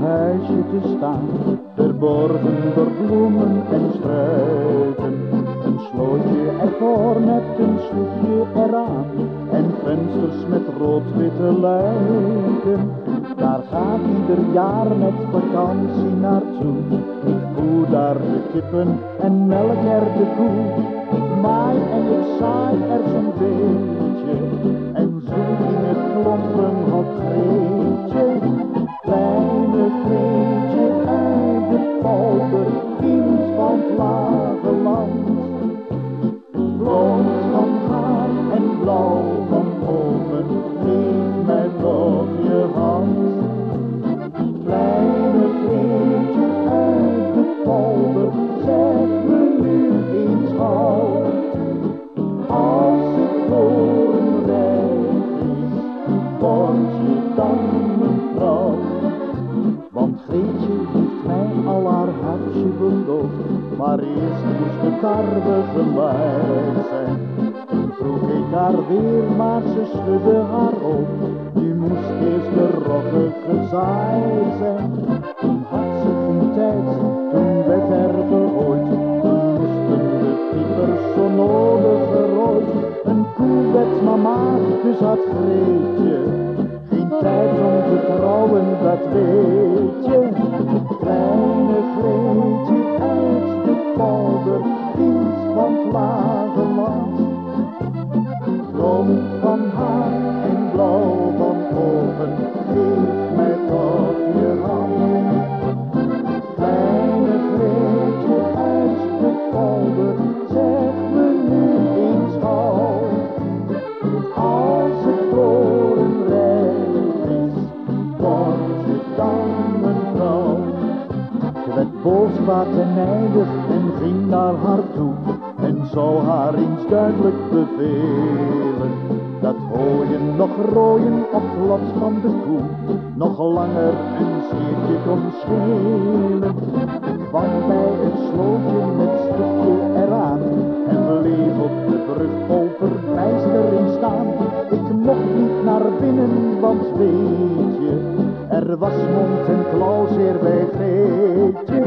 huisje te staan, verborgen door bloemen en struiken. Een slootje ervoor met een sloefje eraan, en vensters met rood-witte luiken. Daar gaat ieder jaar met vakantie naartoe. Ik voer daar de kippen en melk er de koe. Ik maai en ik saai er zo'n beetje, en zoek in het klompen Greetje. Dan mijn vrouw. Want Greetje heeft mij al haar hartje beloofd, maar eerst moest de tarwe gemaaid zijn. Toen vroeg ik haar weer, maar ze schudde haar hoofd. Nu moest eerst de rogge gezaaid zijn. Dat weet je. Kleine Greetje uit de polder, kind van het lage land. Blond van haar en blauw van ogen, je dan mijn vrouw. Ze werd boos, kwaad en nijdig en ging naar haar toe en zou haar eens duidelijk bevelen. Dat hooien nog rooien op lot van de koe, nog langer een scheertje kon schelen. was Mond en Klauw zeer bij Geetje.